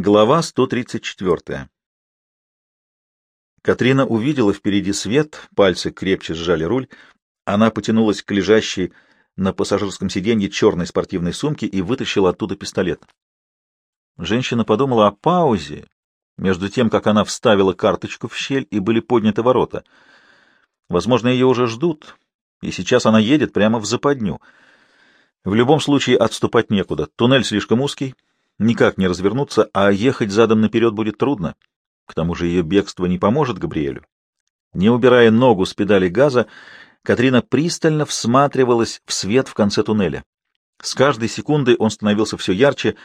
Глава 134. Катрина увидела впереди свет, пальцы крепче сжали руль. Она потянулась к лежащей на пассажирском сиденье черной спортивной сумке и вытащила оттуда пистолет. Женщина подумала о паузе, между тем, как она вставила карточку в щель и были подняты ворота. Возможно, ее уже ждут, и сейчас она едет прямо в западню. В любом случае отступать некуда. Туннель слишком узкий, никак не развернуться, а ехать задом наперед будет трудно. К тому же ее бегство не поможет Габриэлю. Не убирая ногу с педали газа, Катрина пристально всматривалась в свет в конце туннеля. С каждой секундой он становился все ярче.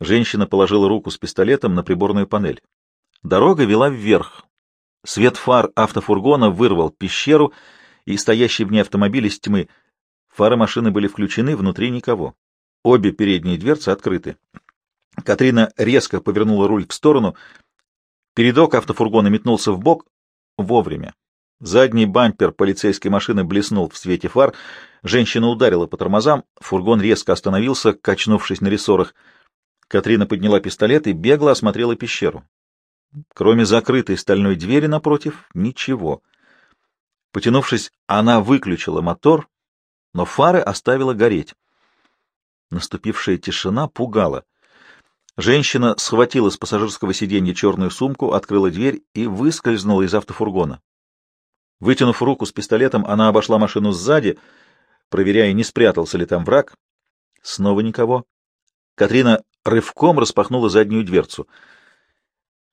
Женщина положила руку с пистолетом на приборную панель. Дорога вела вверх. Свет фар автофургона вырвал пещеру, и стоящий в ней автомобиль из тьмы. Фары машины были включены, внутри никого. Обе передние дверцы открыты. Катрина резко повернула руль в сторону. Передок автофургона метнулся в бок вовремя. Задний бампер полицейской машины блеснул в свете фар. Женщина ударила по тормозам. Фургон резко остановился, качнувшись на рессорах. Катрина подняла пистолет и бегло осмотрела пещеру. Кроме закрытой стальной двери напротив, ничего. Потянувшись, она выключила мотор, но фары оставила гореть. Наступившая тишина пугала. Женщина схватила с пассажирского сиденья черную сумку, открыла дверь и выскользнула из автофургона. Вытянув руку с пистолетом, она обошла машину сзади, проверяя, не спрятался ли там враг. Снова никого. Катрина рывком распахнула заднюю дверцу.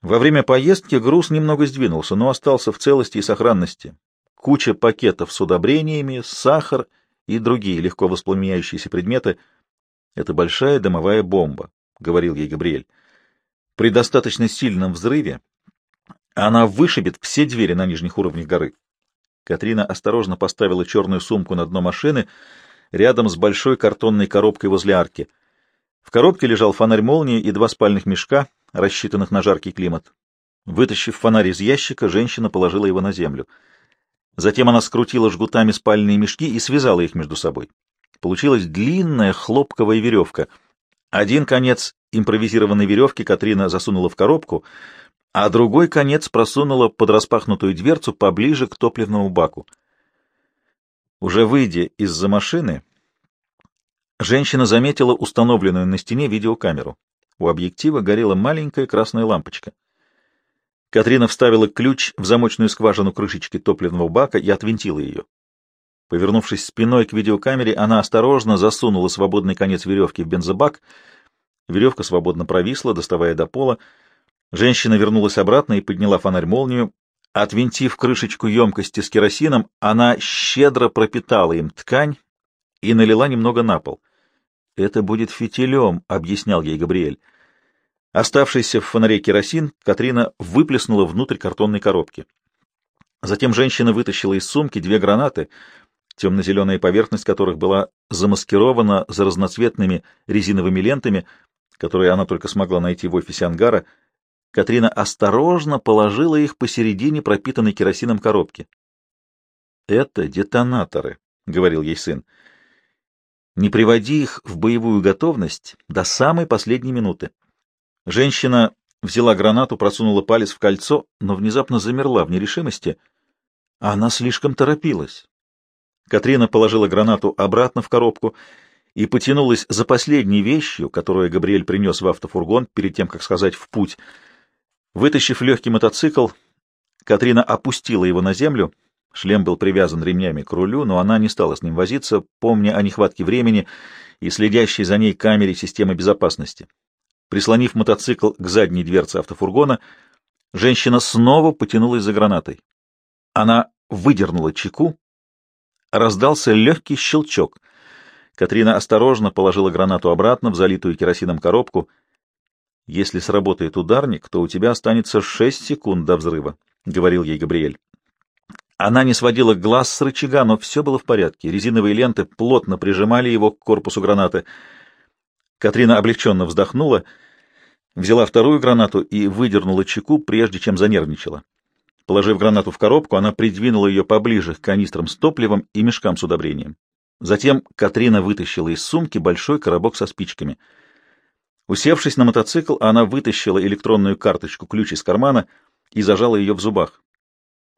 Во время поездки груз немного сдвинулся, но остался в целости и сохранности. Куча пакетов с удобрениями, сахар и другие легко воспламеняющиеся предметы. Это большая дымовая бомба. — говорил ей Габриэль. При достаточно сильном взрыве она вышибет все двери на нижних уровнях горы. Катрина осторожно поставила черную сумку на дно машины рядом с большой картонной коробкой возле арки. В коробке лежал фонарь молнии и два спальных мешка, рассчитанных на жаркий климат. Вытащив фонарь из ящика, женщина положила его на землю. Затем она скрутила жгутами спальные мешки и связала их между собой. Получилась длинная хлопковая веревка — один конец импровизированной веревки Катрина засунула в коробку, а другой конец просунула под распахнутую дверцу поближе к топливному баку. Уже выйдя из-за машины, женщина заметила установленную на стене видеокамеру. У объектива горела маленькая красная лампочка. Катрина вставила ключ в замочную скважину крышечки топливного бака и отвинтила ее. Повернувшись спиной к видеокамере, она осторожно засунула свободный конец веревки в бензобак. Веревка свободно провисла, доставая до пола. Женщина вернулась обратно и подняла фонарь-молнию. Отвинтив крышечку емкости с керосином, она щедро пропитала им ткань и налила немного на пол. «Это будет фитилем», — объяснял ей Габриэль. Оставшийся в фонаре керосин Катрина выплеснула внутрь картонной коробки. Затем женщина вытащила из сумки две гранаты — темно-зеленая поверхность которых была замаскирована за разноцветными резиновыми лентами, которые она только смогла найти в офисе ангара, Катрина осторожно положила их посередине пропитанной керосином коробки. «Это детонаторы», — говорил ей сын. «Не приводи их в боевую готовность до самой последней минуты». Женщина взяла гранату, просунула палец в кольцо, но внезапно замерла в нерешимости. Она слишком торопилась. Катрина положила гранату обратно в коробку и потянулась за последней вещью, которую Габриэль принес в автофургон перед тем, как сказать «в путь». Вытащив легкий мотоцикл, Катрина опустила его на землю. Шлем был привязан ремнями к рулю, но она не стала с ним возиться, помня о нехватке времени и следящей за ней камере системы безопасности. Прислонив мотоцикл к задней дверце автофургона, женщина снова потянулась за гранатой. Она выдернула чеку, Раздался легкий щелчок. Катрина осторожно положила гранату обратно в залитую керосином коробку. «Если сработает ударник, то у тебя останется шесть секунд до взрыва», — говорил ей Габриэль. Она не сводила глаз с рычага, но все было в порядке. Резиновые ленты плотно прижимали его к корпусу гранаты. Катрина облегченно вздохнула, взяла вторую гранату и выдернула чеку, прежде чем занервничала. Положив гранату в коробку, она придвинула ее поближе к канистрам с топливом и мешкам с удобрением. Затем Катрина вытащила из сумки большой коробок со спичками. Усевшись на мотоцикл, она вытащила электронную карточку-ключ из кармана и зажала ее в зубах.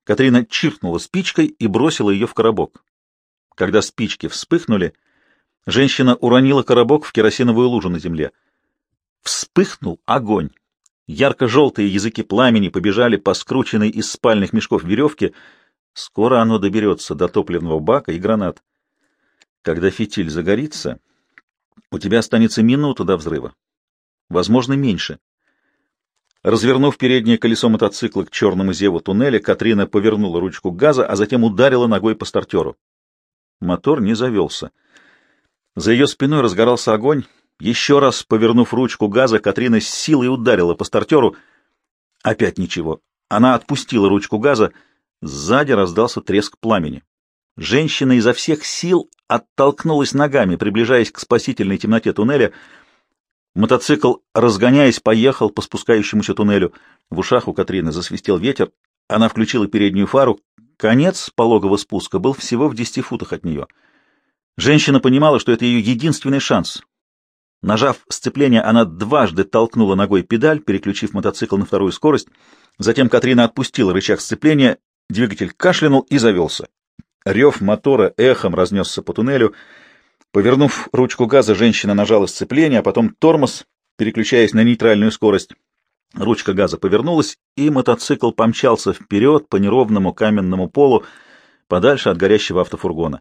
Катрина чиркнула спичкой и бросила ее в коробок. Когда спички вспыхнули, женщина уронила коробок в керосиновую лужу на земле. Вспыхнул огонь. Ярко-желтые языки пламени побежали по скрученной из спальных мешков веревке. Скоро оно доберется до топливного бака и гранат. Когда фитиль загорится, у тебя останется минута до взрыва. Возможно, меньше. Развернув переднее колесо мотоцикла к черному зеву туннеля, Катрина повернула ручку газа, а затем ударила ногой по стартеру. Мотор не завелся. За ее спиной разгорался огонь. Еще раз повернув ручку газа, Катрина с силой ударила по стартеру. Опять ничего. Она отпустила ручку газа. Сзади раздался треск пламени. Женщина изо всех сил оттолкнулась ногами, приближаясь к спасительной темноте туннеля. Мотоцикл, разгоняясь, поехал по спускающемуся туннелю. В ушах у Катрины засвистел ветер. Она включила переднюю фару. Конец пологого спуска был всего в десяти футах от нее. Женщина понимала, что это ее единственный шанс. Нажав сцепление, она дважды толкнула ногой педаль, переключив мотоцикл на вторую скорость. Затем Катрина отпустила рычаг сцепления, двигатель кашлянул и завелся. Рев мотора эхом разнесся по туннелю. Повернув ручку газа, женщина нажала сцепление, а потом тормоз, переключаясь на нейтральную скорость. Ручка газа повернулась, и мотоцикл помчался вперед по неровному каменному полу, подальше от горящего автофургона.